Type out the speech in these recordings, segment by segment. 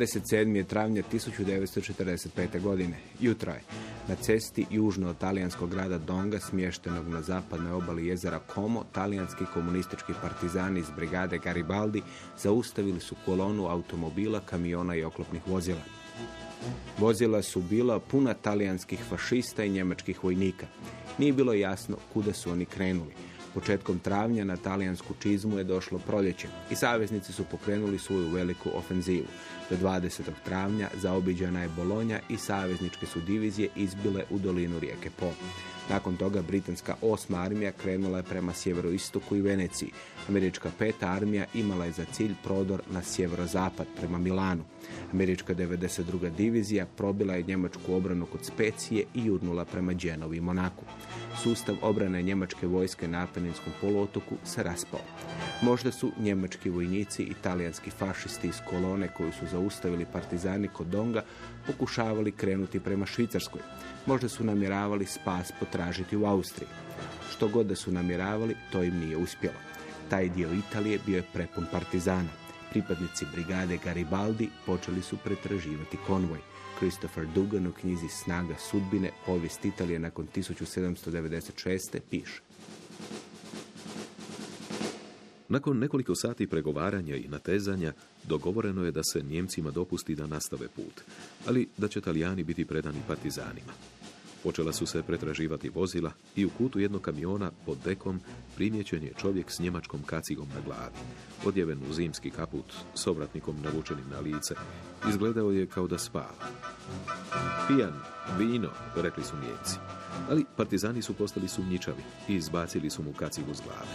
27. travnja 1945. godine. Jutro je. Na cesti južno od talijanskog grada Donga, smještenog na zapadnoj obali jezera como talijanski komunistički partizani iz brigade Garibaldi zaustavili su kolonu automobila, kamiona i oklopnih vozila. Vozila su bila puna talijanskih fašista i njemačkih vojnika. Nije bilo jasno kuda su oni krenuli. Početkom travnja na talijansku čizmu je došlo proljeće i saveznici su pokrenuli svoju veliku ofenzivu. Do 20. travnja zaobiđena je Bolonja i savezničke su divizije izbile u dolinu rijeke Po. Nakon toga britanska osma armija krenula je prema sjeveroistoku i Veneciji. Američka peta armija imala je za cilj prodor na sjeverozapad prema Milanu. Američka 92. divizija probila je njemačku obranu kod Specije i jurnula prema Dženovi i Monaku. Sustav obrane njemačke vojske na Apeninskom poluotoku se raspao. Možda su njemački vojnici i talijanski fašisti iz kolone koju su zaustavili partizani kod Donga pokušavali krenuti prema Švicarskoj. Možda su namjeravali spas potražiti u Austriji. Što god da su namjeravali, to im nije uspjelo. Taj dio Italije bio je prepun partizana. Pripadnici brigade Garibaldi počeli su pretraživati konvoj. Christopher Dugan u knjizi Snaga sudbine, povijest Italije nakon 1796. piše. Nakon nekoliko sati pregovaranja i natezanja, dogovoreno je da se Njemcima dopusti da nastave put, ali da će Talijani biti predani partizanima. Počela su se pretraživati vozila i u kutu jednog kamiona pod dekom primjećen je čovjek s njemačkom kacigom na glavi, odjeven u zimski kaput s ovratnikom navučenim na lice. Izgledao je kao da spava. Pijan, vino, rekli su Njemci. Ali partizani su postali sumnjičavi i izbacili su mu kacigu s glave.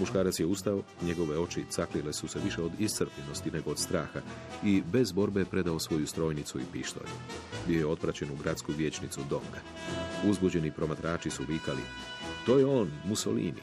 Muškarac je ustao, njegove oči caklile su se više od iscrpljenosti nego od straha i bez borbe predao svoju strojnicu i pištolj. Bio je otpraćen u gradsku vijećnicu Donga. Uzbuđeni promatrači su vikali To je on, Mussolini.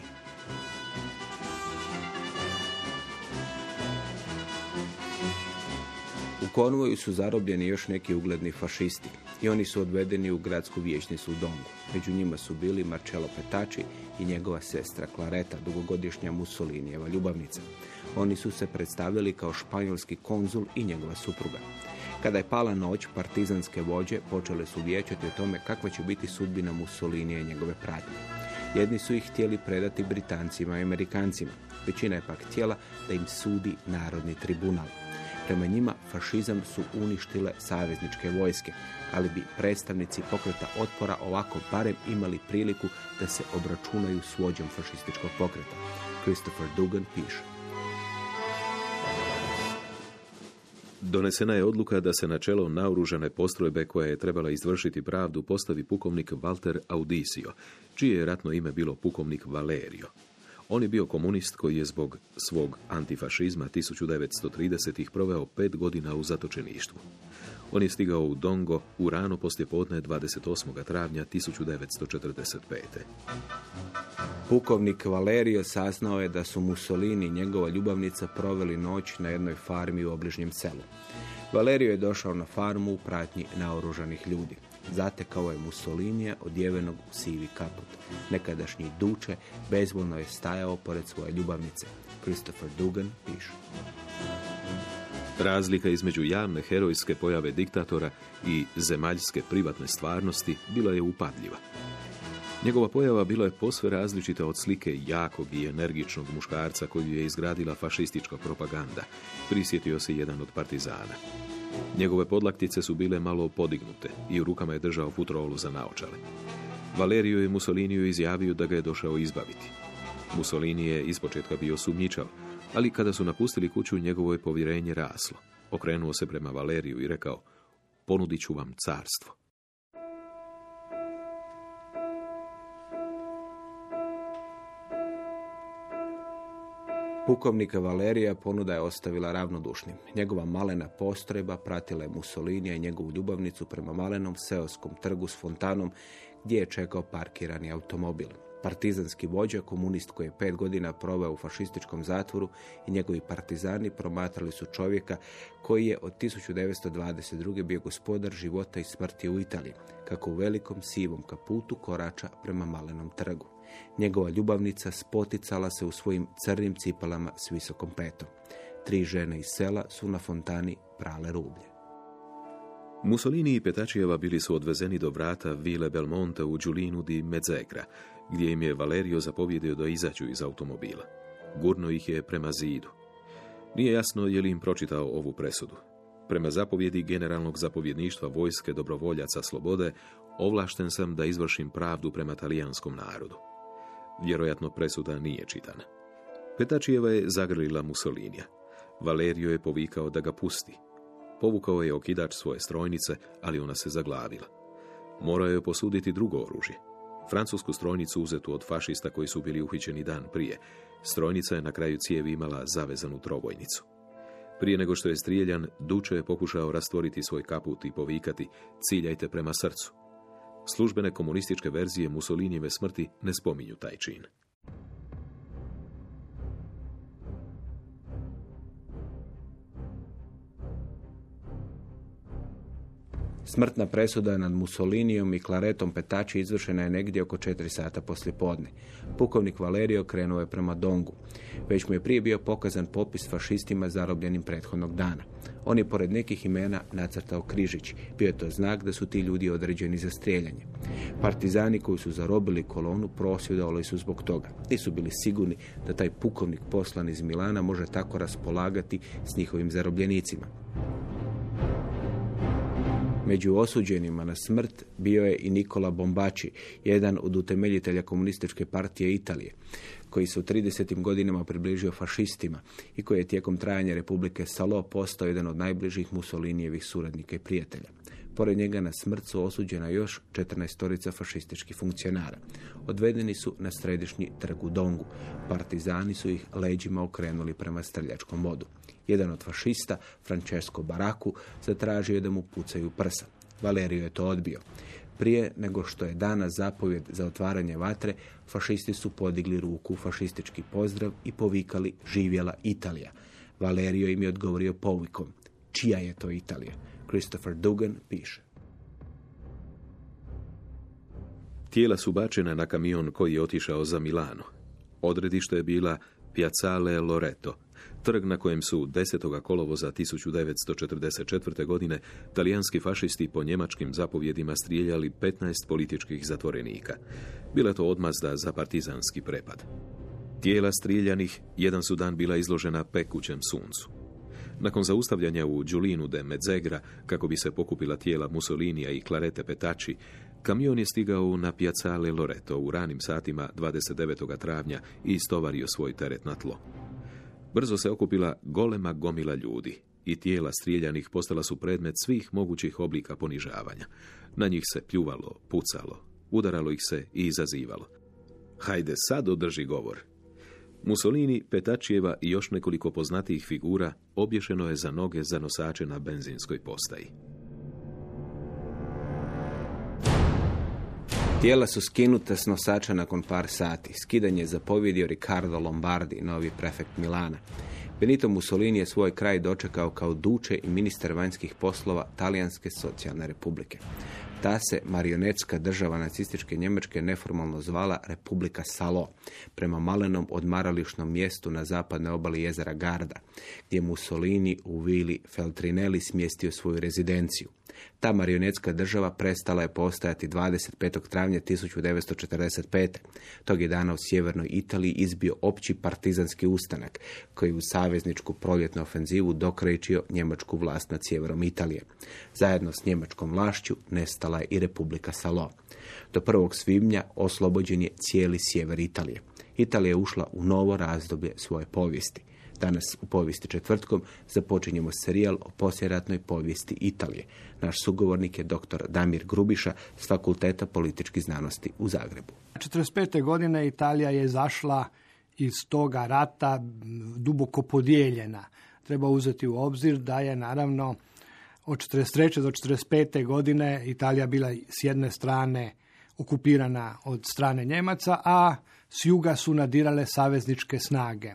Konvoju su zarobljeni još neki ugledni fašisti i oni su odvedeni u gradsku vijećnicu u Dongu. Među njima su bili Marcello Petači i njegova sestra Clareta, dugogodišnja Mussolinijeva ljubavnica. Oni su se predstavljali kao španjolski konzul i njegova supruga. Kada je pala noć, partizanske vođe počele su vijećati o tome kakva će biti sudbina Mussolinija i njegove pratnje. Jedni su ih htjeli predati Britancima i Amerikancima. Većina je pak htjela da im sudi Narodni tribunal. Prema njima fašizam su uništile savezničke vojske, ali bi predstavnici pokreta otpora ovako barem imali priliku da se obračunaju s vođom fašističkog pokreta. Christopher Dugan piše. Donesena je odluka da se na čelo naoružane postrojbe koja je trebala izvršiti pravdu postavi pukovnik Walter Audisio, čije je ratno ime bilo pukovnik Valerio. On je bio komunist koji je zbog svog antifašizma 1930-ih proveo pet godina u zatočeništvu. On je stigao u Dongo u rano poslijepodne 28. travnja 1945. Pukovnik Valerio saznao je da su Mussolini i njegova ljubavnica proveli noć na jednoj farmi u obližnjem selu. Valerio je došao na farmu u pratnji naoružanih ljudi. Zatekao je Mussolinija odjevenog u sivi kaput. Nekadašnji duče bezvoljno je stajao pored svoje ljubavnice. Christopher Dugan piše. Razlika između javne herojske pojave diktatora i zemaljske privatne stvarnosti bila je upadljiva. Njegova pojava bila je posve različita od slike jakog i energičnog muškarca koju je izgradila fašistička propaganda, prisjetio se jedan od partizana. Njegove podlaktice su bile malo podignute i u rukama je držao futrolu za naočale. Valerio je Mussoliniju izjavio da ga je došao izbaviti. Mussolini je ispočetka bio sumnjičav, ali kada su napustili kuću, njegovo je povjerenje raslo. Okrenuo se prema Valeriju i rekao, ponudit ću vam carstvo. Pukovnika Valerija ponuda je ostavila ravnodušnim. Njegova malena postrojba pratila je Mussolinija i njegovu ljubavnicu prema malenom seoskom trgu s fontanom gdje je čekao parkirani automobil. Partizanski vođa, komunist koji je pet godina proveo u fašističkom zatvoru i njegovi partizani promatrali su čovjeka koji je od 1922. bio gospodar života i smrti u Italiji, kako u velikom sivom kaputu korača prema malenom trgu. Njegova ljubavnica spoticala se u svojim crnim cipalama s visokom petom. Tri žene iz sela su na fontani prale rublje. Mussolini i Petačijeva bili su odvezeni do vrata Vile Belmonte u Đulinu di Mezzegra, gdje im je Valerio zapovjedio da izađu iz automobila. Gurno ih je prema zidu. Nije jasno je li im pročitao ovu presudu. Prema zapovjedi generalnog zapovjedništva vojske dobrovoljaca slobode, ovlašten sam da izvršim pravdu prema talijanskom narodu. Vjerojatno presuda nije čitana. Petačijeva je zagrlila Mussolinija. Valerio je povikao da ga pusti. Povukao je okidač svoje strojnice, ali ona se zaglavila. Morao je posuditi drugo oružje. Francusku strojnicu uzetu od fašista koji su bili uhićeni dan prije. Strojnica je na kraju cijevi imala zavezanu trobojnicu. Prije nego što je strijeljan, Duče je pokušao rastvoriti svoj kaput i povikati ciljajte prema srcu. Službene komunističke verzije Mussolinijeve smrti ne spominju taj čin. Smrtna presuda nad Mussolinijom i Klaretom Petači izvršena je negdje oko 4 sata poslije podne. Pukovnik Valerio krenuo je prema Dongu. Već mu je prije bio pokazan popis fašistima zarobljenim prethodnog dana. On je pored nekih imena nacrtao križić. Bio je to znak da su ti ljudi određeni za strijeljanje. Partizani koji su zarobili kolonu prosvjedovali su zbog toga. Nisu bili sigurni da taj pukovnik poslan iz Milana može tako raspolagati s njihovim zarobljenicima. Među osuđenima na smrt bio je i Nikola Bombači, jedan od utemeljitelja komunističke partije Italije, koji se u 30. godinama približio fašistima i koji je tijekom trajanja Republike Salo postao jedan od najbližih Mussolinijevih suradnika i prijatelja. Pored njega na smrt su osuđena još 14 fašističkih funkcionara. Odvedeni su na središnji trg u Dongu. Partizani su ih leđima okrenuli prema strljačkom vodu. Jedan od fašista, Francesco Baraku, zatražio je da mu pucaju prsa. Valerio je to odbio. Prije nego što je dana zapovjed za otvaranje vatre, fašisti su podigli ruku fašistički pozdrav i povikali živjela Italija. Valerio im je odgovorio povikom. Čija je to Italija? Christopher Dugan piše. Tijela su bačena na kamion koji je otišao za Milano. Odredište je bila Piazzale Loreto, trg na kojem su 10. kolovoza 1944. godine talijanski fašisti po njemačkim zapovjedima strijeljali 15 političkih zatvorenika. Bila to odmazda za partizanski prepad. Tijela striljanih jedan su dan bila izložena pekućem suncu. Nakon zaustavljanja u Đulinu de Medzegra, kako bi se pokupila tijela Mussolinija i Clarete Petači, kamion je stigao na Piazzale Loreto u ranim satima 29. travnja i istovario svoj teret na tlo. Brzo se okupila golema gomila ljudi i tijela strijeljanih postala su predmet svih mogućih oblika ponižavanja. Na njih se pljuvalo, pucalo, udaralo ih se i izazivalo. Hajde sad održi govor. Mussolini, Petačijeva i još nekoliko poznatijih figura obješeno je za noge za nosače na benzinskoj postaji. Tijela su skinuta s nosača nakon par sati. Skidanje je zapovjedio Riccardo Lombardi, novi prefekt Milana. Benito Mussolini je svoj kraj dočekao kao duče i ministar vanjskih poslova Talijanske socijalne republike. Ta se marionetska država nacističke Njemačke neformalno zvala Republika Salo, prema malenom odmarališnom mjestu na zapadnoj obali jezera Garda, gdje Mussolini u vili Feltrinelli smjestio svoju rezidenciju. Ta marionetska država prestala je postajati 25. travnja 1945. Tog je dana u sjevernoj Italiji izbio opći partizanski ustanak, koji u savezničku proljetnu ofenzivu dokrećio njemačku vlast nad sjeverom Italije. Zajedno s njemačkom vlašću nestala je i Republika Salo. Do 1. svibnja oslobođen je cijeli sjever Italije. Italija je ušla u novo razdoblje svoje povijesti. Danas u povijesti četvrtkom započinjemo serijal o poslijeratnoj povijesti Italije. Naš sugovornik je dr. Damir Grubiša s Fakulteta političkih znanosti u Zagrebu. 1945. godine Italija je zašla iz toga rata duboko podijeljena. Treba uzeti u obzir da je naravno od 43. do 45. godine Italija bila s jedne strane okupirana od strane Njemaca, a s juga su nadirale savezničke snage.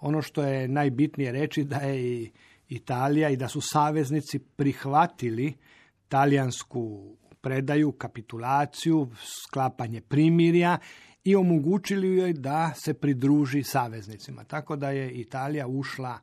Ono što je najbitnije reći da je i Italija i da su saveznici prihvatili talijansku predaju, kapitulaciju, sklapanje primirja i omogućili joj da se pridruži saveznicima. Tako da je Italija ušla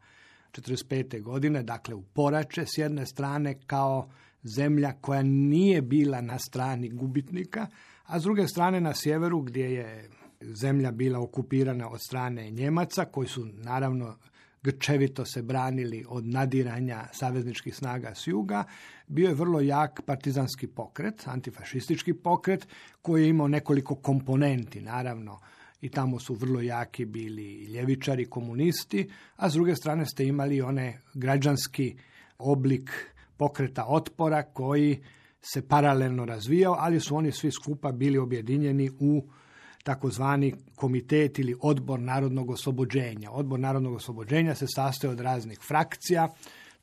45. godine, dakle u porače s jedne strane kao zemlja koja nije bila na strani gubitnika, a s druge strane na sjeveru gdje je zemlja bila okupirana od strane Njemaca koji su naravno grčevito se branili od nadiranja savezničkih snaga s juga, bio je vrlo jak partizanski pokret, antifašistički pokret koji je imao nekoliko komponenti, naravno. I tamo su vrlo jaki bili ljevičari, komunisti, a s druge strane ste imali one građanski oblik pokreta otpora koji se paralelno razvijao, ali su oni svi skupa bili objedinjeni u takozvani komitet ili odbor narodnog oslobođenja. Odbor narodnog oslobođenja se sastoji od raznih frakcija.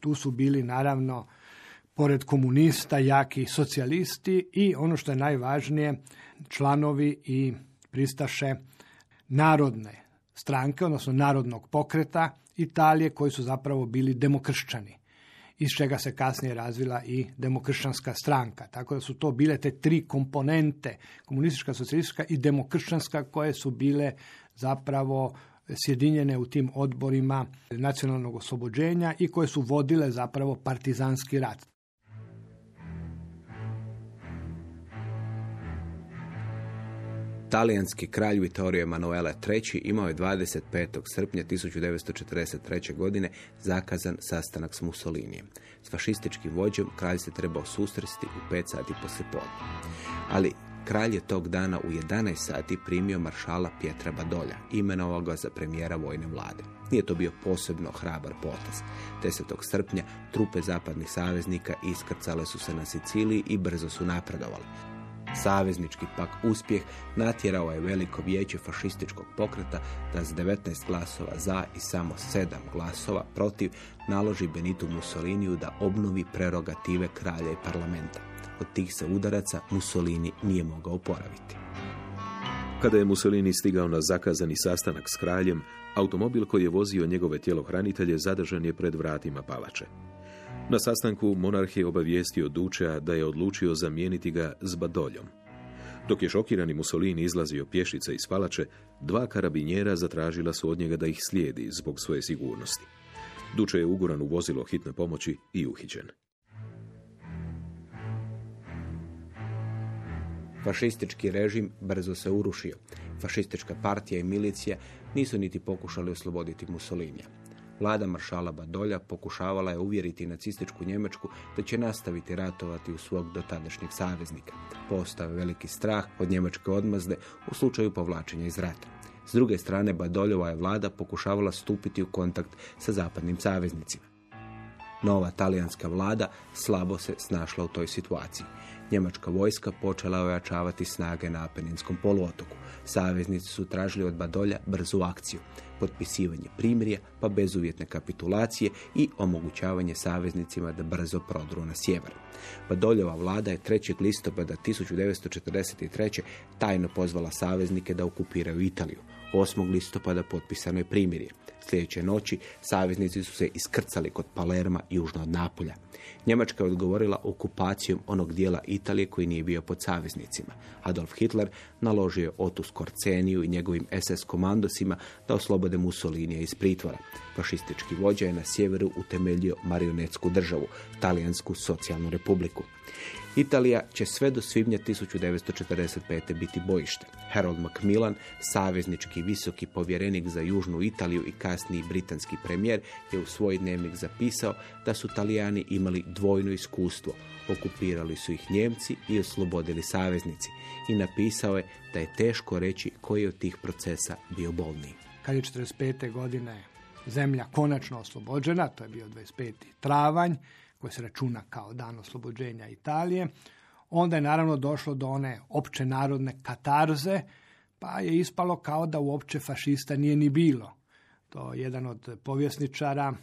Tu su bili naravno pored komunista jaki socijalisti i ono što je najvažnije članovi i pristaše narodne stranke, odnosno narodnog pokreta Italije koji su zapravo bili demokršćani iz čega se kasnije razvila i demokršćanska stranka. Tako da su to bile te tri komponente, komunistička, socijalistička i demokršćanska, koje su bile zapravo sjedinjene u tim odborima nacionalnog oslobođenja i koje su vodile zapravo partizanski rat. Talijanski kralj Vittorio Emanuele III. imao je 25. srpnja 1943. godine zakazan sastanak s Mussolinijem. S fašističkim vođom kralj se trebao susresti u 5 sati poslijepodne. Ali kralj je tog dana u 11 sati primio maršala Pietra Badolja, imenovao ga za premijera vojne vlade. Nije to bio posebno hrabar potez. 10. srpnja trupe zapadnih saveznika iskrcale su se na Siciliji i brzo su napredovali. Saveznički pak uspjeh natjerao je veliko vijeće fašističkog pokreta da s 19 glasova za i samo 7 glasova protiv naloži Benitu Mussoliniju da obnovi prerogative kralja i parlamenta. Od tih se udaraca Mussolini nije mogao oporaviti. Kada je Mussolini stigao na zakazani sastanak s kraljem, automobil koji je vozio njegove tjelohranitelje zadržan je pred vratima palače. Na sastanku monarh je obavijestio Dučea da je odlučio zamijeniti ga s Badoljom. Dok je šokirani Mussolini izlazio pješice iz palače, dva karabinjera zatražila su od njega da ih slijedi zbog svoje sigurnosti. Duče je uguran u vozilo hitne pomoći i uhićen. Fašistički režim brzo se urušio. Fašistička partija i milicija nisu niti pokušali osloboditi Mussolinija. Vlada maršala Badolja pokušavala je uvjeriti nacističku Njemačku da će nastaviti ratovati u svog dotadašnjeg saveznika. Postao je veliki strah od njemačke odmazde u slučaju povlačenja iz rata. S druge strane, Badoljova je vlada pokušavala stupiti u kontakt sa zapadnim saveznicima. Nova talijanska vlada slabo se snašla u toj situaciji. Njemačka vojska počela ojačavati snage na Apeninskom poluotoku. Saveznici su tražili od Badolja brzu akciju, potpisivanje primirja, pa bezuvjetne kapitulacije i omogućavanje saveznicima da brzo prodru na sjever. Badoljova vlada je 3. listopada 1943. tajno pozvala saveznike da okupiraju Italiju. 8. listopada potpisano je primirje. Sljedeće noći saveznici su se iskrcali kod Palerma južno od Napolja. Njemačka je odgovorila okupacijom onog dijela Italije koji nije bio pod saveznicima. Adolf Hitler naložio je Otu Skorceniju i njegovim SS komandosima da oslobode Mussolinija iz pritvora. Fašistički vođa je na sjeveru utemeljio marionetsku državu, Talijansku socijalnu republiku. Italija će sve do svibnja 1945. biti bojište. Harold Macmillan, saveznički visoki povjerenik za Južnu Italiju i kasniji britanski premijer, je u svoj dnevnik zapisao da su Talijani imali dvojno iskustvo. Okupirali su ih Njemci i oslobodili saveznici. I napisao je da je teško reći koji je od tih procesa bio bolniji. Kad je 45. godine zemlja konačno oslobođena, to je bio 25. travanj, koji se računa kao dan oslobođenja Italije, onda je naravno došlo do one opće narodne katarze, pa je ispalo kao da uopće fašista nije ni bilo. To jedan od povjesničara,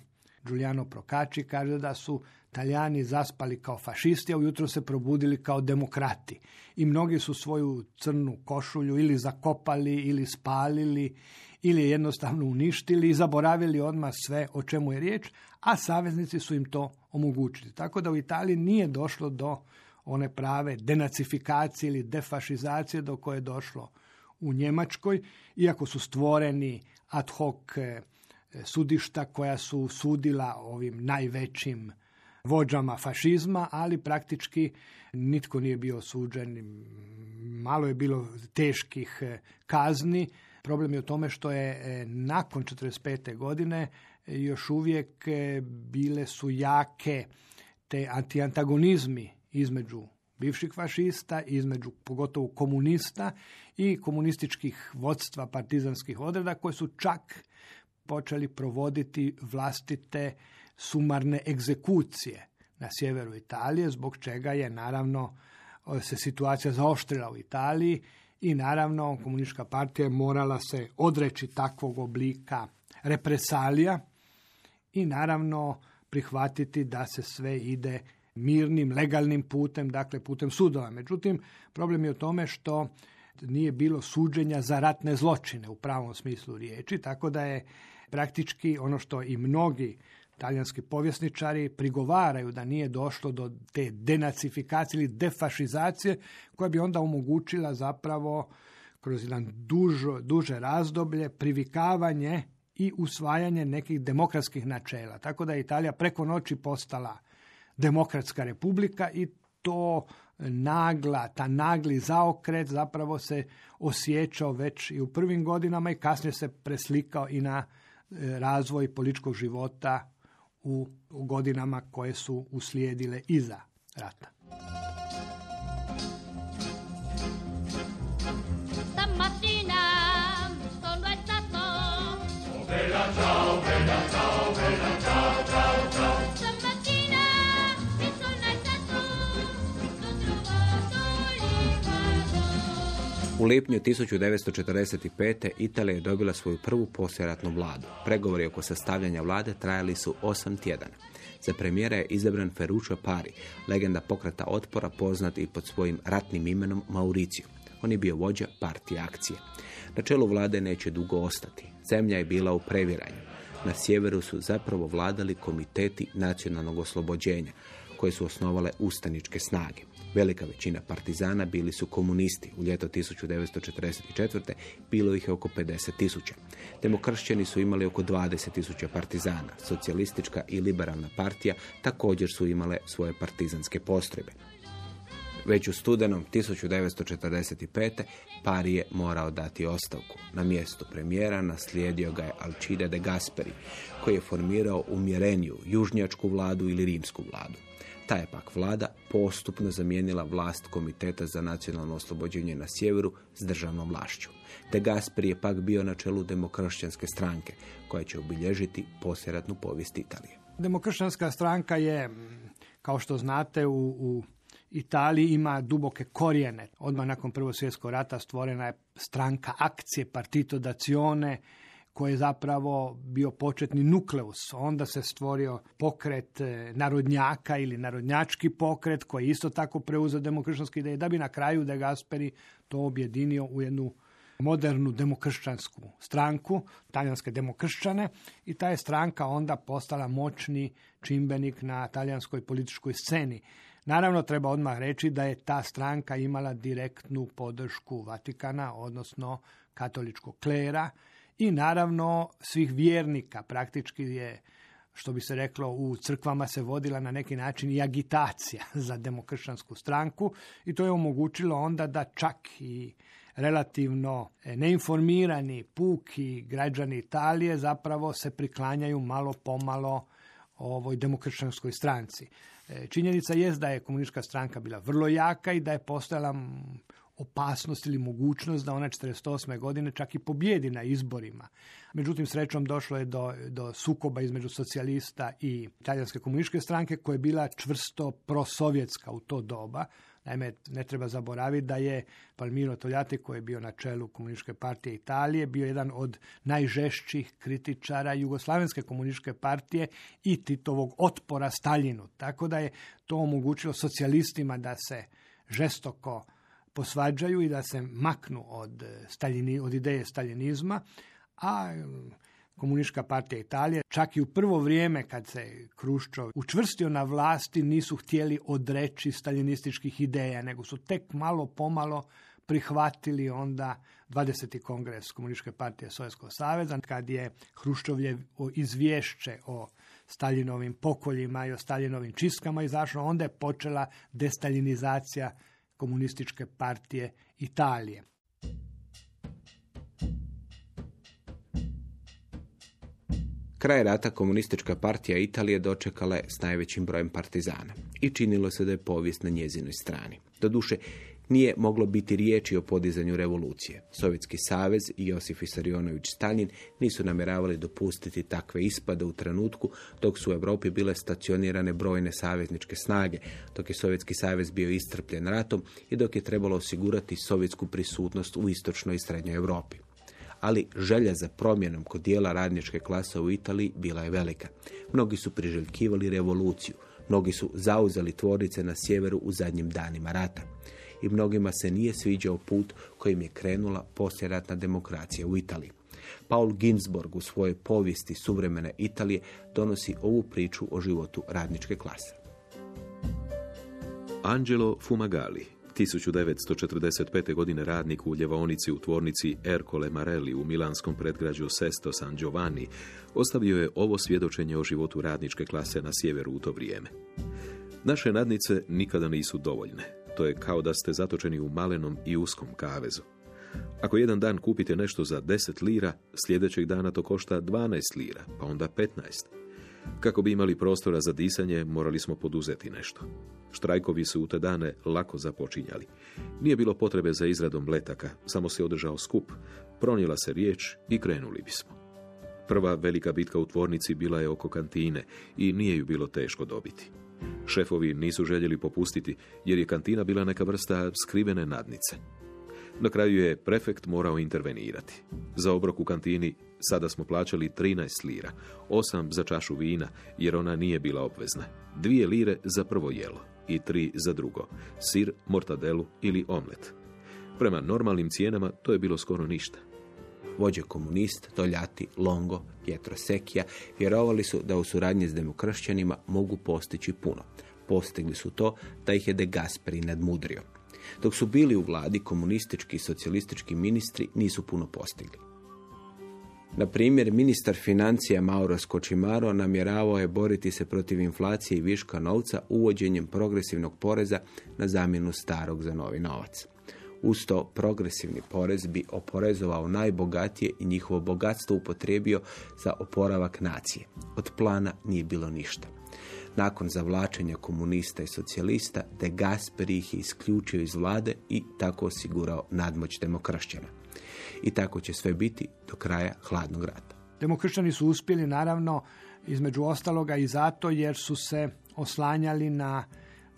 Giuliano Procaci, kaže da su Talijani zaspali kao fašisti, a ujutro se probudili kao demokrati. I mnogi su svoju crnu košulju ili zakopali ili spalili ili jednostavno uništili i zaboravili odmah sve o čemu je riječ, a saveznici su im to omogućili. Tako da u Italiji nije došlo do one prave denacifikacije ili defašizacije do koje je došlo u Njemačkoj, iako su stvoreni ad hoc e, sudišta koja su sudila ovim najvećim vođama fašizma, ali praktički nitko nije bio suđen, malo je bilo teških e, kazni. Problem je u tome što je e, nakon 45. godine još uvijek e, bile su jake te antiantagonizmi između bivših fašista, između pogotovo komunista i komunističkih vodstva partizanskih odreda koje su čak počeli provoditi vlastite sumarne egzekucije na sjeveru Italije, zbog čega je naravno se situacija zaoštrila u Italiji i naravno komunistička partija morala se odreći takvog oblika represalija i naravno prihvatiti da se sve ide mirnim, legalnim putem, dakle putem sudova. Međutim, problem je u tome što nije bilo suđenja za ratne zločine u pravom smislu riječi, tako da je praktički ono što i mnogi talijanski povjesničari prigovaraju da nije došlo do te denacifikacije ili defašizacije koja bi onda omogućila zapravo kroz jedan dužo, duže razdoblje privikavanje i usvajanje nekih demokratskih načela. Tako da je Italija preko noći postala demokratska republika i to nagla, ta nagli zaokret zapravo se osjećao već i u prvim godinama i kasnije se preslikao i na razvoj političkog života u, u godinama koje su uslijedile iza rata. U lipnju 1945. Italija je dobila svoju prvu poslijeratnu vladu. Pregovori oko sastavljanja vlade trajali su osam tjedana. Za premijera je izabran Ferruccio Pari, legenda pokreta otpora poznat i pod svojim ratnim imenom Mauricio. On je bio vođa partije akcije. Na čelu vlade neće dugo ostati. Zemlja je bila u previranju. Na sjeveru su zapravo vladali komiteti nacionalnog oslobođenja, koje su osnovale ustaničke snage. Velika većina partizana bili su komunisti. U ljeto 1944. bilo ih je oko 50 tisuća. Demokršćani su imali oko 20 tisuća partizana. Socijalistička i liberalna partija također su imale svoje partizanske postrojbe. Već u studenom 1945. Pari je morao dati ostavku. Na mjestu premijera naslijedio ga je Alcide de Gasperi, koji je formirao umjereniju južnjačku vladu ili rimsku vladu. Ta je pak vlada postupno zamijenila vlast Komiteta za nacionalno oslobođenje na sjeveru s državnom vlašću. De Gasperi je pak bio na čelu demokršćanske stranke, koja će obilježiti poslijeratnu povijest Italije. Demokršćanska stranka je, kao što znate, u, u Italiji ima duboke korijene. Odmah nakon Prvog svjetskog rata stvorena je stranka akcije Partito d'Azione, koji je zapravo bio početni nukleus. Onda se stvorio pokret eh, narodnjaka ili narodnjački pokret koji isto tako preuzeo demokršćanske ideje, da bi na kraju De Gasperi to objedinio u jednu modernu demokršćansku stranku, talijanske demokršćane i ta je stranka onda postala moćni čimbenik na talijanskoj političkoj sceni. Naravno, treba odmah reći da je ta stranka imala direktnu podršku Vatikana, odnosno katoličkog klera i naravno svih vjernika. Praktički je, što bi se reklo, u crkvama se vodila na neki način i agitacija za demokršćansku stranku i to je omogućilo onda da čak i relativno neinformirani puki građani Italije zapravo se priklanjaju malo pomalo ovoj demokršćanskoj stranci. E, Činjenica jest da je komunistička stranka bila vrlo jaka i da je postojala m, opasnost ili mogućnost da ona 48. godine čak i pobjedi na izborima. Međutim, srećom došlo je do, do sukoba između socijalista i talijanske komunističke stranke koja je bila čvrsto prosovjetska u to doba. Naime, ne treba zaboraviti da je Palmiro Toljati, koji je bio na čelu komunističke partije Italije, bio jedan od najžešćih kritičara Jugoslavenske komunističke partije i Titovog otpora Staljinu. Tako da je to omogućilo socijalistima da se žestoko posvađaju i da se maknu od, staljini, od ideje staljinizma, a komunistička partija Italije, čak i u prvo vrijeme kad se Kruščov učvrstio na vlasti, nisu htjeli odreći staljinističkih ideja, nego su tek malo pomalo prihvatili onda 20. kongres komunističke partije Sovjetskog saveza, kad je Hruščovljev izvješće o Staljinovim pokoljima i o Staljinovim čistkama izašlo, onda je počela destaljinizacija komunističke partije Italije. Kraj rata komunistička partija Italije dočekala je s najvećim brojem partizana i činilo se da je povijest na njezinoj strani. Doduše, nije moglo biti riječi o podizanju revolucije. Sovjetski savez i Josif Isarionović Stalin nisu namjeravali dopustiti takve ispade u trenutku dok su u Europi bile stacionirane brojne savezničke snage, dok je Sovjetski savez bio istrpljen ratom i dok je trebalo osigurati sovjetsku prisutnost u istočnoj i srednjoj Europi ali želja za promjenom kod dijela radničke klase u Italiji bila je velika. Mnogi su priželjkivali revoluciju, mnogi su zauzeli tvornice na sjeveru u zadnjim danima rata. I mnogima se nije sviđao put kojim je krenula posljeratna demokracija u Italiji. Paul Ginsborg u svojoj povijesti suvremene Italije donosi ovu priču o životu radničke klase. Angelo Fumagalli, 1945. godine radnik u ljevaonici u tvornici Ercole Marelli u milanskom predgrađu Sesto San Giovanni, ostavio je ovo svjedočenje o životu radničke klase na sjeveru u to vrijeme. Naše nadnice nikada nisu dovoljne. To je kao da ste zatočeni u malenom i uskom kavezu. Ako jedan dan kupite nešto za 10 lira, sljedećeg dana to košta 12 lira, pa onda 15. Kako bi imali prostora za disanje, morali smo poduzeti nešto. Štrajkovi su u te dane lako započinjali. Nije bilo potrebe za izradom letaka, samo se održao skup, pronijela se riječ i krenuli bismo. Prva velika bitka u tvornici bila je oko kantine i nije ju bilo teško dobiti. Šefovi nisu željeli popustiti jer je kantina bila neka vrsta skrivene nadnice. Na kraju je prefekt morao intervenirati. Za obrok u kantini sada smo plaćali 13 lira, 8 za čašu vina jer ona nije bila obvezna, dvije lire za prvo jelo i tri za drugo, sir, mortadelu ili omlet. Prema normalnim cijenama to je bilo skoro ništa. Vođe komunist, Toljati, Longo, Pietro Sekija vjerovali su da u suradnji s demokršćanima mogu postići puno. Postigli su to da ih je De Gasperi nadmudrio. Dok su bili u vladi, komunistički i socijalistički ministri nisu puno postigli. Na primjer, ministar financija Mauro Scocimaro namjeravao je boriti se protiv inflacije i viška novca uvođenjem progresivnog poreza na zamjenu starog za novi novac. Uz to progresivni porez bi oporezovao najbogatije i njihovo bogatstvo upotrijebio za oporavak nacije. Od plana nije bilo ništa. Nakon zavlačenja komunista i socijalista, De Gasperi ih je isključio iz vlade i tako osigurao nadmoć demokršćana. I tako će sve biti do kraja hladnog rata. Demokršćani su uspjeli naravno između ostaloga i zato jer su se oslanjali na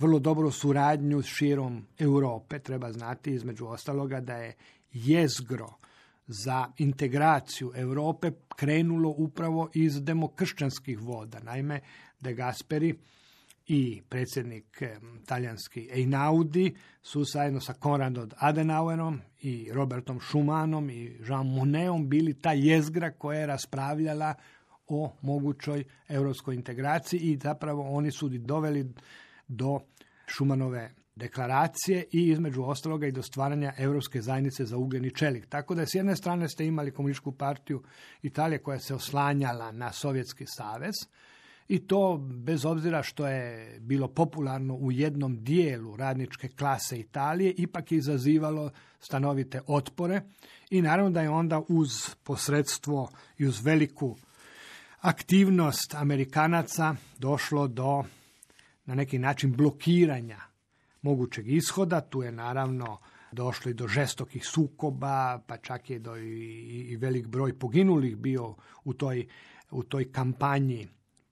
vrlo dobru suradnju širom Europe. Treba znati između ostaloga da je jezgro za integraciju Europe krenulo upravo iz demokršćanskih voda. Naime, De Gasperi i predsjednik talijanski Einaudi su zajedno sa Konradom Adenauerom i Robertom Schumannom i Jean Monnetom bili ta jezgra koja je raspravljala o mogućoj europskoj integraciji i zapravo oni su doveli do Šumanove deklaracije i između ostaloga i do stvaranja Europske zajednice za ugljen i čelik. Tako da s jedne strane ste imali komunističku partiju Italije koja se oslanjala na Sovjetski savez i to bez obzira što je bilo popularno u jednom dijelu radničke klase Italije, ipak je izazivalo stanovite otpore i naravno da je onda uz posredstvo i uz veliku aktivnost Amerikanaca došlo do na neki način blokiranja mogućeg ishoda. Tu je naravno došlo i do žestokih sukoba, pa čak je do i, velik broj poginulih bio u toj, u toj kampanji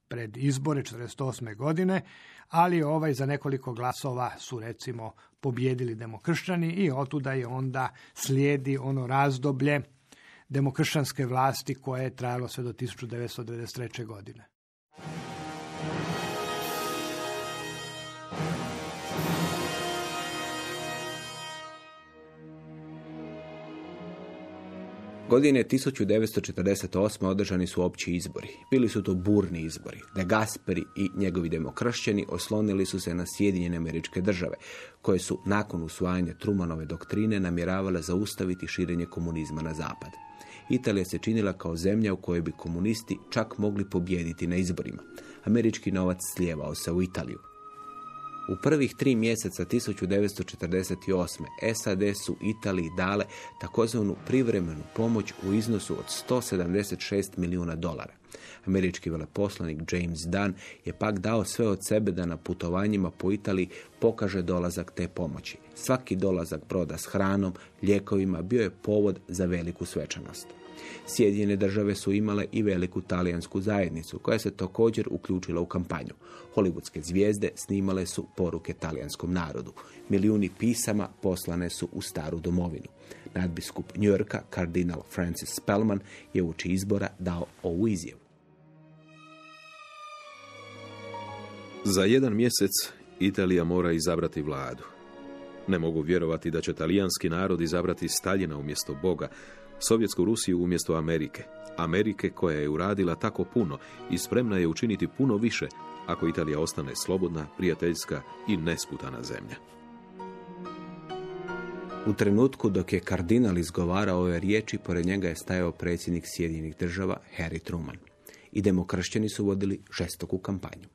pred izbore 48. godine, ali ovaj za nekoliko glasova su recimo pobjedili demokršćani i otuda je onda slijedi ono razdoblje demokršćanske vlasti koje je trajalo sve do 1993. godine. Godine 1948. održani su opći izbori. Bili su to burni izbori. De Gasperi i njegovi demokršćani oslonili su se na Sjedinjene američke države, koje su nakon usvajanja Trumanove doktrine namjeravale zaustaviti širenje komunizma na zapad. Italija se činila kao zemlja u kojoj bi komunisti čak mogli pobijediti na izborima. Američki novac slijevao se u Italiju. U prvih tri mjeseca 1948. SAD su Italiji dale takozvanu privremenu pomoć u iznosu od 176 milijuna dolara. Američki veleposlanik James Dunn je pak dao sve od sebe da na putovanjima po Italiji pokaže dolazak te pomoći. Svaki dolazak broda s hranom, lijekovima bio je povod za veliku svečanost. Sjedinjene države su imale i veliku talijansku zajednicu koja se također uključila u kampanju. Hollywoodske zvijezde snimale su poruke talijanskom narodu. Milijuni pisama poslane su u staru domovinu. Nadbiskup Njujorka, kardinal Francis Spellman, je uoči izbora dao ovu izjavu. Za jedan mjesec Italija mora izabrati vladu. Ne mogu vjerovati da će talijanski narod izabrati Staljina umjesto Boga, Sovjetsku Rusiju umjesto Amerike. Amerike koja je uradila tako puno i spremna je učiniti puno više ako Italija ostane slobodna, prijateljska i nesputana zemlja. U trenutku dok je kardinal izgovarao ove riječi, pored njega je stajao predsjednik Sjedinjenih država Harry Truman. I demokršćani su vodili žestoku kampanju.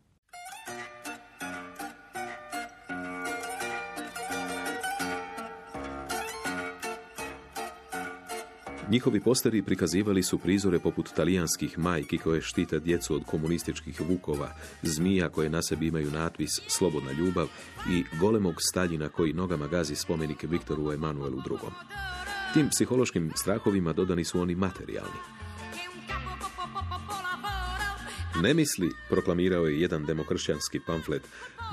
Njihovi posteri prikazivali su prizore poput talijanskih majki koje štite djecu od komunističkih vukova, zmija koje na sebi imaju natpis Slobodna ljubav i golemog Staljina koji nogama gazi spomenik Viktoru Emanuelu II. Tim psihološkim strahovima dodani su oni materijalni. Ne misli, proklamirao je jedan demokršćanski pamflet,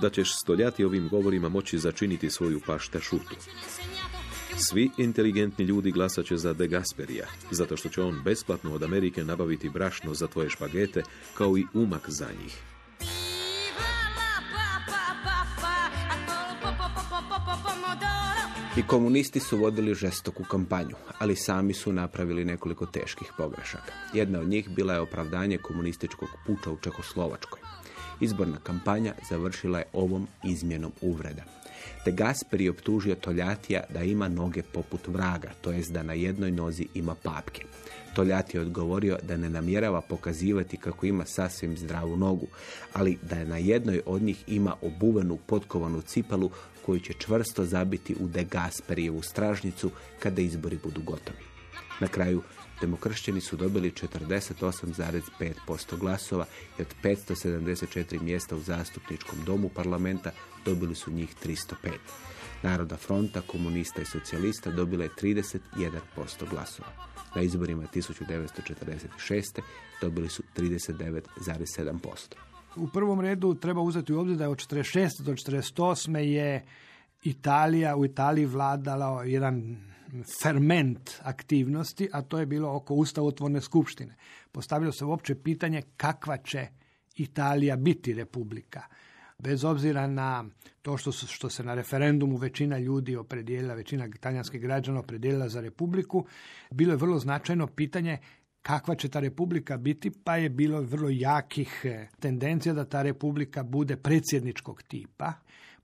da ćeš stoljati ovim govorima moći začiniti svoju paštašutu. Svi inteligentni ljudi glasat će za De Gasperija, zato što će on besplatno od Amerike nabaviti brašno za tvoje špagete, kao i umak za njih. I komunisti su vodili žestoku kampanju, ali sami su napravili nekoliko teških pogrešaka. Jedna od njih bila je opravdanje komunističkog puča u Čekoslovačkoj. Izborna kampanja završila je ovom izmjenom uvreda. De Gasper je optužio Toljatija da ima noge poput vraga, to jest da na jednoj nozi ima papke. Toljati je odgovorio da ne namjerava pokazivati kako ima sasvim zdravu nogu, ali da na jednoj od njih ima obuvenu potkovanu cipalu koju će čvrsto zabiti u De Gasperijevu stražnicu kada izbori budu gotovi. Na kraju, demokršćani su dobili 48,5% glasova i od 574 mjesta u zastupničkom domu parlamenta dobili su njih 305. Naroda fronta, komunista i socijalista dobila je 31% glasova. Na izborima 1946. dobili su 39,7%. U prvom redu treba uzeti u obzir da je od 46. do 48. je Italija, u Italiji vladala jedan ferment aktivnosti, a to je bilo oko ustavotvorne skupštine. Postavilo se uopće pitanje kakva će Italija biti republika. bez obzira na to što, što se na referendumu većina ljudi opredijelila, većina talijanskih građana opredijelila za republiku, bilo je vrlo značajno pitanje kakva će ta republika biti, pa je bilo vrlo jakih eh, tendencija da ta republika bude predsjedničkog tipa,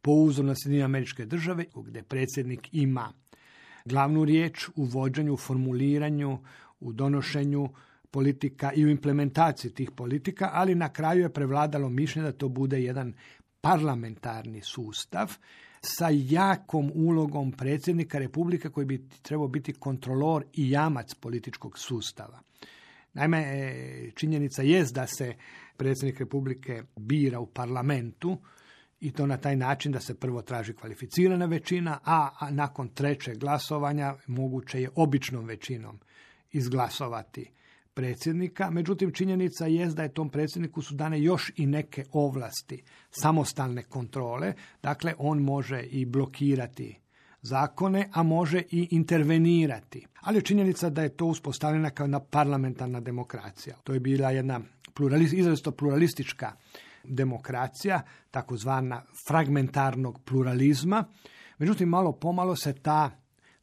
po uzoru na Sjedinjene američke države, gdje predsjednik ima glavnu riječ u vođenju, u formuliranju, u donošenju politika i u implementaciji tih politika, ali na kraju je prevladalo mišljenje da to bude jedan parlamentarni sustav sa jakom ulogom predsjednika Republike koji bi trebao biti kontrolor i jamac političkog sustava. Naime, e, činjenica jest da se predsjednik Republike bira u parlamentu i to na taj način da se prvo traži kvalificirana većina, a, nakon trećeg glasovanja moguće je običnom većinom izglasovati predsjednika. Međutim, činjenica jest da je tom predsjedniku su dane još i neke ovlasti samostalne kontrole. Dakle, on može i blokirati zakone, a može i intervenirati. Ali je činjenica da je to uspostavljena kao jedna parlamentarna demokracija. To je bila jedna pluralis, izrazito pluralistička demokracija, takozvana fragmentarnog pluralizma. Međutim, malo pomalo se ta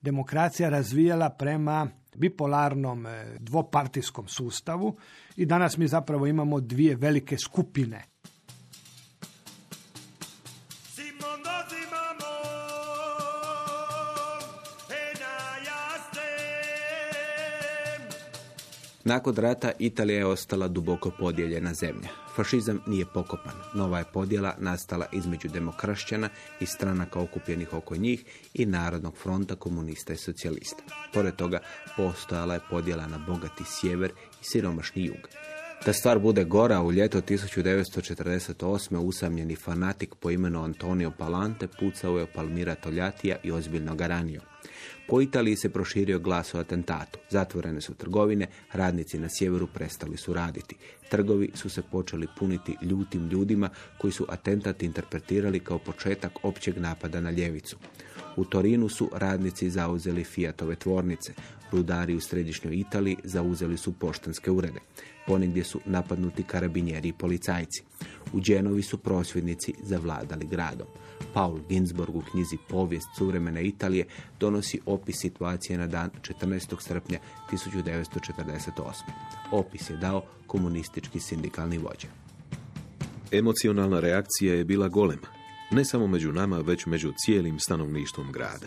demokracija razvijala prema bipolarnom e, dvopartijskom sustavu i danas mi zapravo imamo dvije velike skupine Nakon rata Italija je ostala duboko podijeljena zemlja. Fašizam nije pokopan. Nova je podjela nastala između demokršćana i stranaka okupljenih oko njih i Narodnog fronta komunista i socijalista. Pored toga postojala je podjela na bogati sjever i siromašni jug. Da stvar bude gora, u ljeto 1948. usamljeni fanatik po imenu Antonio Palante pucao je Palmira Toljatija i ozbiljno ga ranio. Po Italiji se proširio glas o atentatu. Zatvorene su trgovine, radnici na sjeveru prestali su raditi. Trgovi su se počeli puniti ljutim ljudima koji su atentat interpretirali kao početak općeg napada na ljevicu. U Torinu su radnici zauzeli Fiatove tvornice. Rudari u središnjoj Italiji zauzeli su poštanske urede. Ponegdje su napadnuti karabinjeri i policajci. U Dženovi su prosvjednici zavladali gradom. Paul Ginsborg u knjizi Povijest suvremene Italije donosi opis situacije na dan 14. srpnja 1948. Opis je dao komunistički sindikalni vođa. Emocionalna reakcija je bila golema. Ne samo među nama, već među cijelim stanovništvom grada.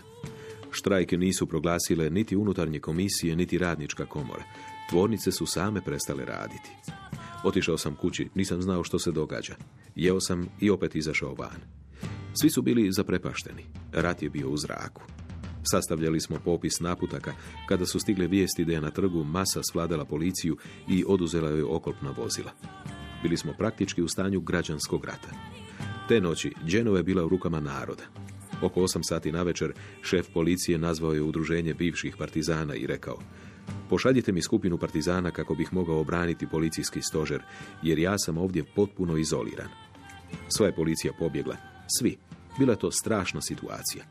Štrajke nisu proglasile niti unutarnje komisije, niti radnička komora. Tvornice su same prestale raditi. Otišao sam kući, nisam znao što se događa. Jeo sam i opet izašao van. Svi su bili zaprepašteni. Rat je bio u zraku. Sastavljali smo popis naputaka kada su stigle vijesti da je na trgu masa svladala policiju i oduzela joj oklopna vozila. Bili smo praktički u stanju građanskog rata. Te noći Dženova je bila u rukama naroda. Oko 8 sati na večer šef policije nazvao je udruženje bivših partizana i rekao Pošaljite mi skupinu partizana kako bih mogao obraniti policijski stožer, jer ja sam ovdje potpuno izoliran. Sva je policija pobjegla. Svi. Bila to strašna situacija.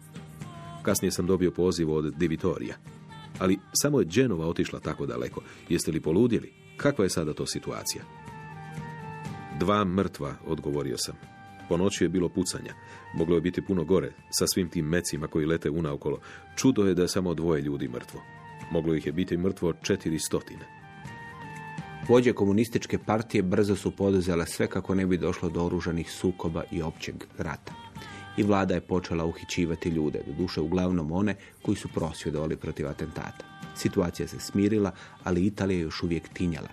Kasnije sam dobio poziv od Divitorija. Ali samo je Dženova otišla tako daleko. Jeste li poludjeli? Kakva je sada to situacija? Dva mrtva, odgovorio sam. Po noći je bilo pucanja. Moglo je biti puno gore, sa svim tim mecima koji lete unaokolo. Čudo je da je samo dvoje ljudi mrtvo. Moglo ih je biti mrtvo četiri stotine. Vođe komunističke partije brzo su poduzele sve kako ne bi došlo do oružanih sukoba i općeg rata. I vlada je počela uhićivati ljude, doduše uglavnom one koji su prosvjedovali protiv atentata. Situacija se smirila, ali Italija je još uvijek tinjala.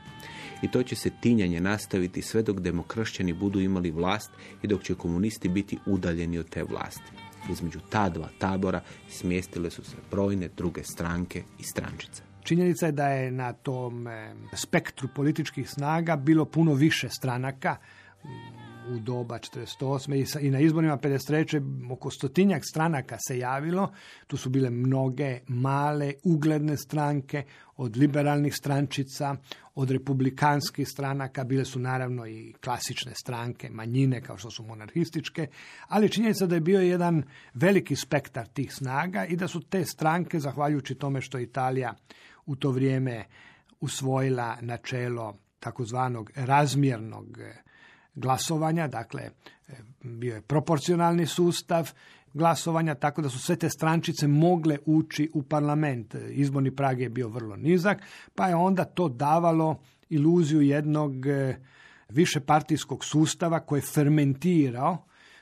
I to će se tinjanje nastaviti sve dok demokršćani budu imali vlast i dok će komunisti biti udaljeni od te vlasti. Između ta dva tabora smjestile su se brojne druge stranke i strančice. Činjenica je da je na tom spektru političkih snaga bilo puno više stranaka u doba 48. i i na izborima 53. oko stotinjak stranaka se javilo. Tu su bile mnoge male, ugledne stranke, od liberalnih strančica, od republikanskih stranaka, bile su naravno i klasične stranke, manjine kao što su monarhističke, ali činjenica da je bio jedan veliki spektar tih snaga i da su te stranke, zahvaljujući tome što je Italija u to vrijeme usvojila načelo takozvanog razmjernog glasovanja, dakle e, bio je proporcionalni sustav glasovanja, tako da su sve te strančice mogle ući u parlament. Izborni prag je bio vrlo nizak, pa je onda to davalo iluziju jednog e, višepartijskog sustava koji je fermentirao,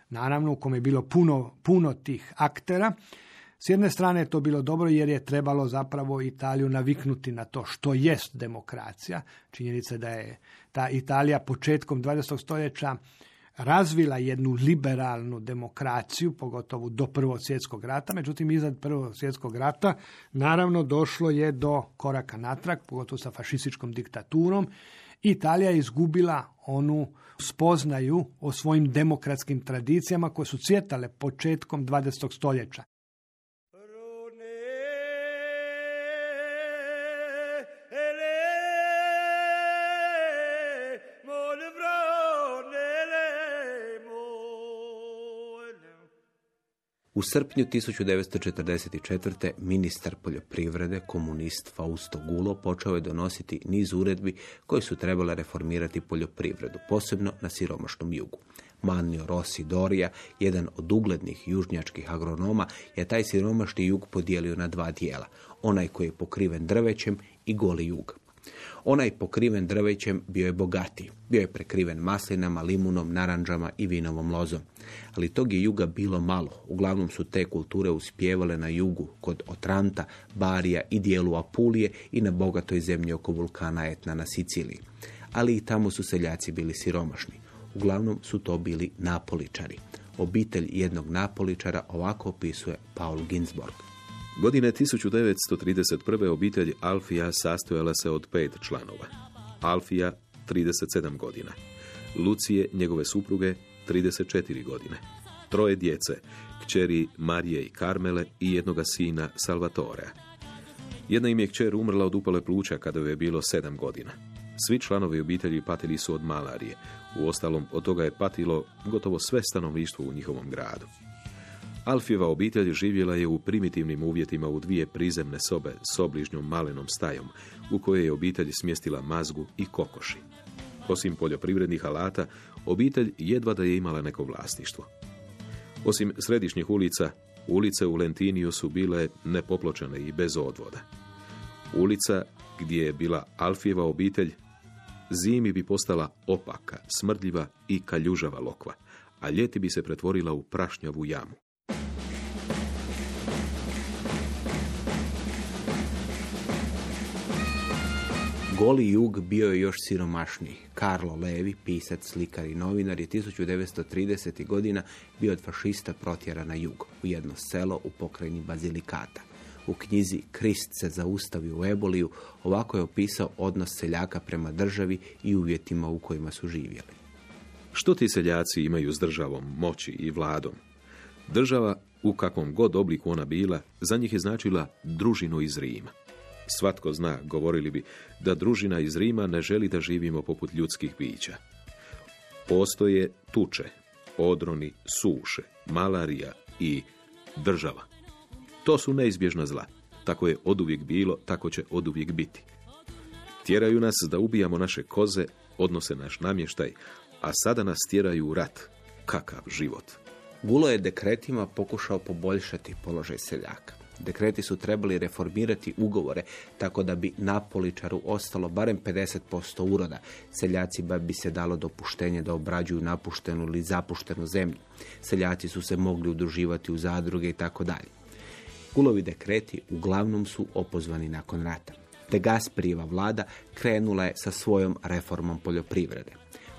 naravno u kome je bilo puno, puno tih aktera. S jedne strane je to bilo dobro jer je trebalo zapravo Italiju naviknuti na to što jest demokracija. Činjenica je da je ta Italija početkom 20. stoljeća razvila jednu liberalnu demokraciju, pogotovo do Prvog svjetskog rata, međutim iza Prvog svjetskog rata naravno došlo je do koraka natrag, pogotovo sa fašističkom diktaturom. Italija je izgubila onu spoznaju o svojim demokratskim tradicijama koje su cvjetale početkom 20. stoljeća. U srpnju 1944. ministar poljoprivrede, komunist Fausto Gulo, počeo je donositi niz uredbi koje su trebale reformirati poljoprivredu, posebno na siromašnom jugu. Manio Rossi Doria, jedan od uglednih južnjačkih agronoma, je taj siromašni jug podijelio na dva dijela. Onaj koji je pokriven drvećem i goli jug. Onaj pokriven drvećem bio je bogatiji. Bio je prekriven maslinama, limunom, naranđama i vinovom lozom. Ali tog je juga bilo malo. Uglavnom su te kulture uspjevale na jugu, kod Otranta, Barija i dijelu Apulije i na bogatoj zemlji oko vulkana Etna na Siciliji. Ali i tamo su seljaci bili siromašni. Uglavnom su to bili napoličari. Obitelj jednog napoličara ovako opisuje Paul Ginsborg. Godine 1931. obitelj Alfija sastojala se od pet članova. Alfija, 37 godina. Lucije, njegove supruge, 34 godine. Troje djece, kćeri Marije i Karmele i jednoga sina Salvatorea. Jedna im je kćer umrla od upale pluća kada joj je bilo sedam godina. Svi članovi obitelji patili su od malarije. U ostalom, od toga je patilo gotovo sve stanovništvo u njihovom gradu. Alfijeva obitelj živjela je u primitivnim uvjetima u dvije prizemne sobe s obližnjom malenom stajom, u kojoj je obitelj smjestila mazgu i kokoši. Osim poljoprivrednih alata, obitelj jedva da je imala neko vlasništvo. Osim središnjih ulica, ulice u Lentiniju su bile nepopločene i bez odvoda. Ulica gdje je bila Alfijeva obitelj, zimi bi postala opaka, smrdljiva i kaljužava lokva, a ljeti bi se pretvorila u prašnjavu jamu. Goli jug bio je još siromašniji. Karlo Levi, pisac, slikar i novinar, je 1930. godina bio od fašista protjera na jug, u jedno selo u pokrajini Bazilikata. U knjizi Krist se zaustavi u Eboliju ovako je opisao odnos seljaka prema državi i uvjetima u kojima su živjeli. Što ti seljaci imaju s državom, moći i vladom? Država, u kakvom god obliku ona bila, za njih je značila družinu iz Rima. Svatko zna, govorili bi, da družina iz Rima ne želi da živimo poput ljudskih bića. Postoje tuče, odroni, suše, malarija i država. To su neizbježna zla. Tako je oduvijek bilo, tako će oduvijek biti. Tjeraju nas da ubijamo naše koze, odnose naš namještaj, a sada nas tjeraju u rat. Kakav život! Gulo je dekretima pokušao poboljšati položaj seljaka. Dekreti su trebali reformirati ugovore tako da bi napoličaru ostalo barem 50% uroda. Seljacima bi se dalo dopuštenje da obrađuju napuštenu ili zapuštenu zemlju. Seljaci su se mogli udruživati u zadruge i tako dalje. Gulovi dekreti uglavnom su opozvani nakon rata. De Gasperijeva vlada krenula je sa svojom reformom poljoprivrede.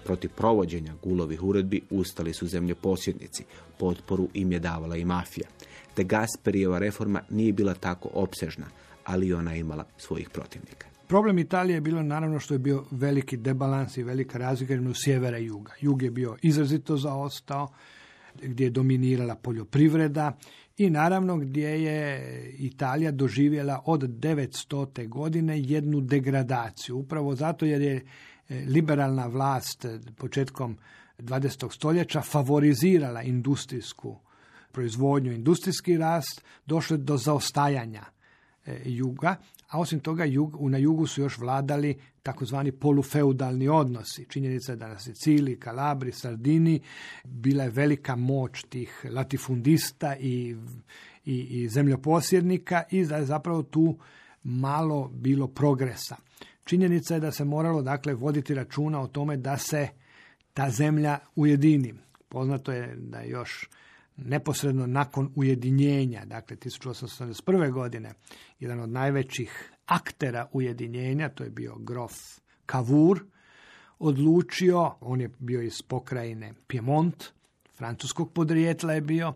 Protiv provođenja gulovih uredbi ustali su zemljoposjednici. Potporu im je davala i mafija. De Gasperijeva reforma nije bila tako opsežna, ali ona je imala svojih protivnika. Problem Italije je bilo naravno što je bio veliki debalans i velika razlika između sjevera i juga. Jug je bio izrazito zaostao, gdje je dominirala poljoprivreda i naravno gdje je Italija doživjela od 900. godine jednu degradaciju. Upravo zato jer je e, liberalna vlast početkom 20. stoljeća favorizirala industrijsku proizvodnju, industrijski rast, došlo do zaostajanja e, juga, a osim toga jug, na jugu su još vladali takozvani polufeudalni odnosi. Činjenica je da na Siciliji, Kalabri, Sardini bila je velika moć tih latifundista i, i, i zemljoposjednika i da je zapravo tu malo bilo progresa. Činjenica je da se moralo dakle voditi računa o tome da se ta zemlja ujedini. Poznato je da još neposredno nakon ujedinjenja, dakle 1881. godine, jedan od najvećih aktera ujedinjenja, to je bio grof Cavour, odlučio, on je bio iz pokrajine Piemont, francuskog podrijetla je bio,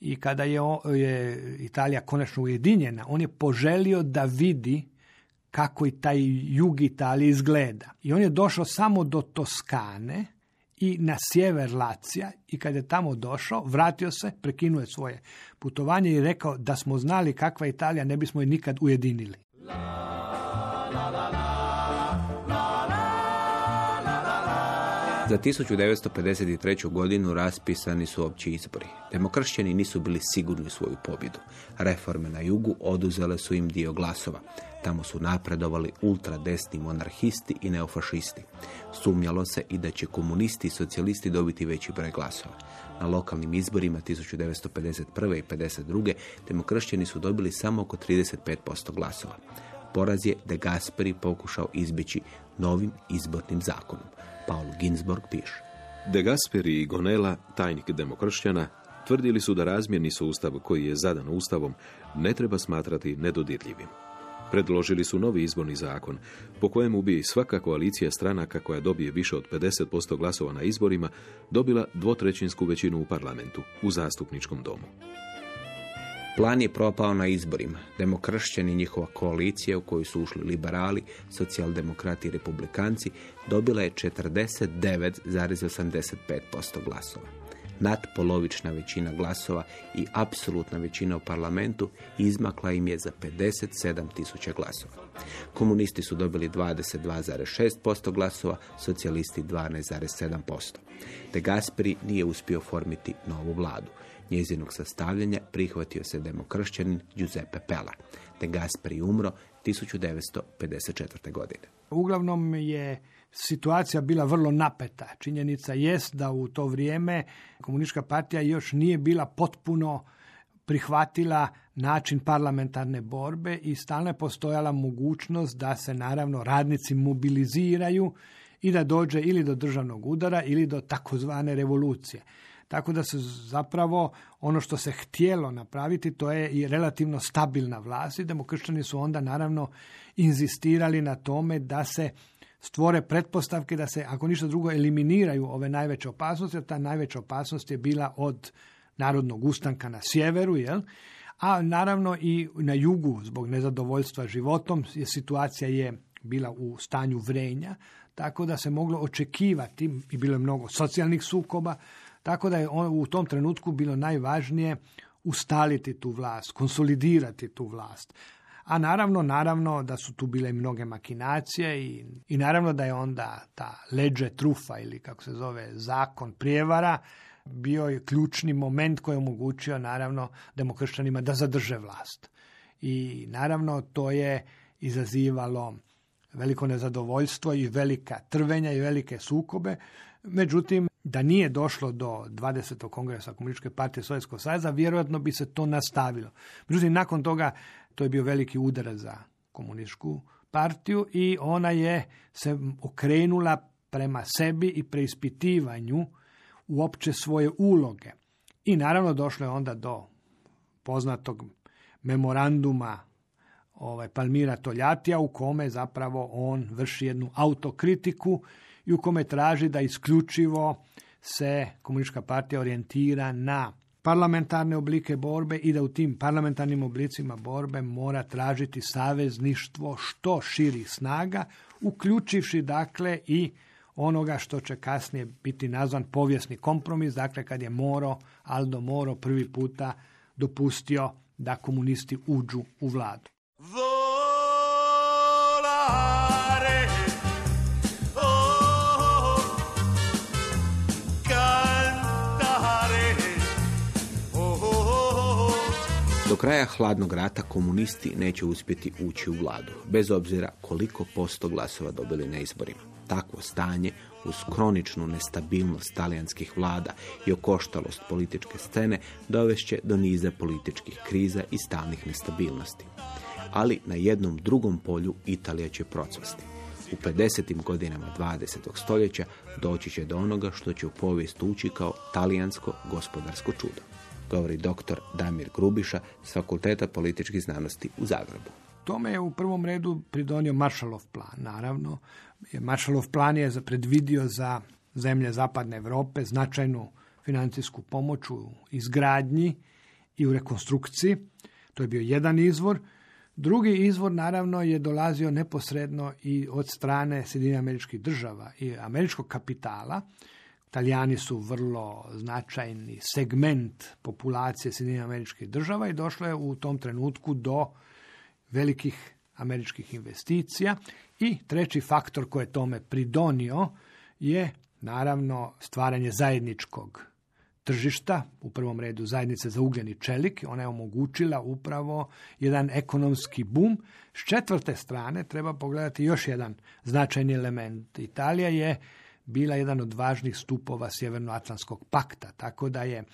i kada je, je Italija konačno ujedinjena, on je poželio da vidi kako i taj jug Italije izgleda. I on je došao samo do Toskane i na sjever Lacija i kad je tamo došao, vratio se, prekinuo je svoje putovanje i rekao da smo znali kakva Italija, ne bismo je nikad ujedinili. Za 1953. godinu raspisani su opći izbori. Demokršćani nisu bili sigurni u svoju pobjedu. Reforme na jugu oduzele su im dio glasova. Tamo su napredovali ultradesni monarhisti i neofašisti. Sumnjalo se i da će komunisti i socijalisti dobiti veći broj glasova. Na lokalnim izborima 1951. i 1952. demokršćani su dobili samo oko 35% glasova. Poraz je De Gasperi pokušao izbjeći novim izbornim zakonom. Paul Ginsborg piše. De Gasperi i Gonela, tajnik demokršćana, tvrdili su da razmjerni sustav koji je zadan ustavom ne treba smatrati nedodirljivim. Predložili su novi izborni zakon, po kojemu bi svaka koalicija stranaka koja dobije više od 50% glasova na izborima dobila dvotrećinsku većinu u parlamentu, u zastupničkom domu. Plan je propao na izborima. Demokršćani i njihova koalicija u koju su ušli liberali, socijaldemokrati i republikanci dobila je 49,85% glasova. Nadpolovična većina glasova i apsolutna većina u parlamentu izmakla im je za 57 tisuća glasova. Komunisti su dobili 22,6% glasova, socijalisti 12,7%. De Gasperi nije uspio formiti novu vladu. Njezinog sastavljanja prihvatio se demokršćanin Giuseppe Pella. De Gasperi umro 1954. godine. Uglavnom je situacija bila vrlo napeta. Činjenica jest da u to vrijeme komunistička partija još nije bila potpuno prihvatila način parlamentarne borbe i stalno je postojala mogućnost da se naravno radnici mobiliziraju i da dođe ili do državnog udara ili do takozvane revolucije. Tako da se zapravo ono što se htjelo napraviti to je i relativno stabilna vlast i demokršćani su onda naravno inzistirali na tome da se stvore pretpostavke da se, ako ništa drugo, eliminiraju ove najveće opasnosti, jer ta najveća opasnost je bila od narodnog ustanka na sjeveru, jel? a naravno i na jugu, zbog nezadovoljstva životom, je situacija je bila u stanju vrenja, tako da se moglo očekivati, i bilo je mnogo socijalnih sukoba, tako da je u tom trenutku bilo najvažnije ustaliti tu vlast, konsolidirati tu vlast. A naravno, naravno da su tu bile mnoge makinacije i, i naravno da je onda ta leđe trufa ili kako se zove zakon prijevara bio je ključni moment koji je omogućio naravno demokršćanima da zadrže vlast. I naravno to je izazivalo veliko nezadovoljstvo i velika trvenja i velike sukobe. Međutim, da nije došlo do 20. kongresa Komunističke partije Sovjetskog saveza, vjerojatno bi se to nastavilo. Međutim, nakon toga to je bio veliki udar za komunističku partiju i ona je se okrenula prema sebi i preispitivanju uopće svoje uloge. I naravno došlo je onda do poznatog memoranduma ovaj, Palmira Toljatija u kome zapravo on vrši jednu autokritiku i u kome traži da isključivo se komunistička partija orijentira na parlamentarne oblike borbe i da u tim parlamentarnim oblicima borbe mora tražiti savezništvo što širi snaga, uključivši dakle i onoga što će kasnije biti nazvan povijesni kompromis, dakle kad je Moro, Aldo Moro prvi puta dopustio da komunisti uđu u vladu. volare. Kraja hladnog rata komunisti neće uspjeti ući u vladu, bez obzira koliko posto glasova dobili na izborima. Takvo stanje uz kroničnu nestabilnost talijanskih vlada i okoštalost političke scene dovešće do niza političkih kriza i stalnih nestabilnosti. Ali na jednom drugom polju Italija će procvasti. U 50. godinama 20. stoljeća doći će do onoga što će u povijest ući kao talijansko gospodarsko čudo govori dr. Damir Grubiša s Fakulteta političkih znanosti u Zagrebu. Tome je u prvom redu pridonio Marshallov plan, naravno. Marshallov plan je predvidio za zemlje Zapadne Europe značajnu financijsku pomoć u izgradnji i u rekonstrukciji. To je bio jedan izvor. Drugi izvor naravno je dolazio neposredno i od strane Sjedinjenih američkih država i američkog kapitala Italijani su vrlo značajni segment populacije Sjedinjenih američkih država i došlo je u tom trenutku do velikih američkih investicija. I treći faktor koji je tome pridonio je naravno stvaranje zajedničkog tržišta, u prvom redu zajednice za ugljeni čelik. Ona je omogućila upravo jedan ekonomski bum. S četvrte strane treba pogledati još jedan značajni element. Italija je bila jedan od važnih stupova Sjevernoatlantskog pakta, tako da je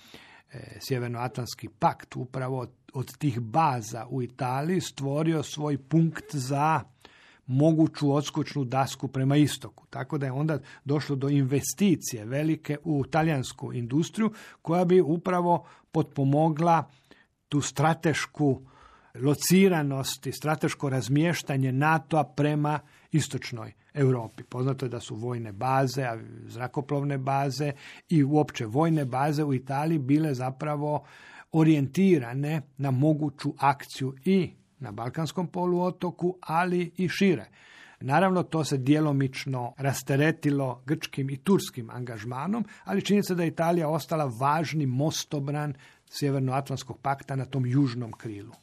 e, Sjevernoatlantski pakt upravo od, tih baza u Italiji stvorio svoj punkt za moguću odskočnu dasku prema istoku. Tako da je onda došlo do investicije velike u talijansku industriju koja bi upravo potpomogla tu stratešku lociranost i strateško razmještanje NATO-a prema istočnoj Europi. Poznato je da su vojne baze, zrakoplovne baze i uopće vojne baze u Italiji bile zapravo orijentirane na moguću akciju i na Balkanskom poluotoku, ali i šire. Naravno, to se djelomično rasteretilo grčkim i turskim angažmanom, ali čini se da je Italija ostala važni mostobran Sjevernoatlantskog pakta na tom južnom krilu.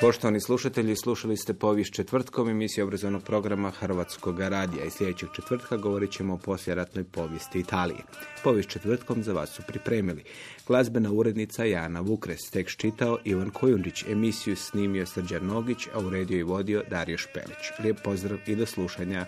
Poštovani slušatelji, slušali ste povijest četvrtkom emisije obrazovnog programa Hrvatskog radija i sljedećeg četvrtka govorit ćemo o poslijeratnoj povijesti Italije. Povijest četvrtkom za vas su pripremili. Glazbena urednica Jana Vukres, tekst čitao Ivan Kojundić, emisiju snimio Srđan Nogić, a uredio i vodio Dario Špelić. Lijep pozdrav i do slušanja.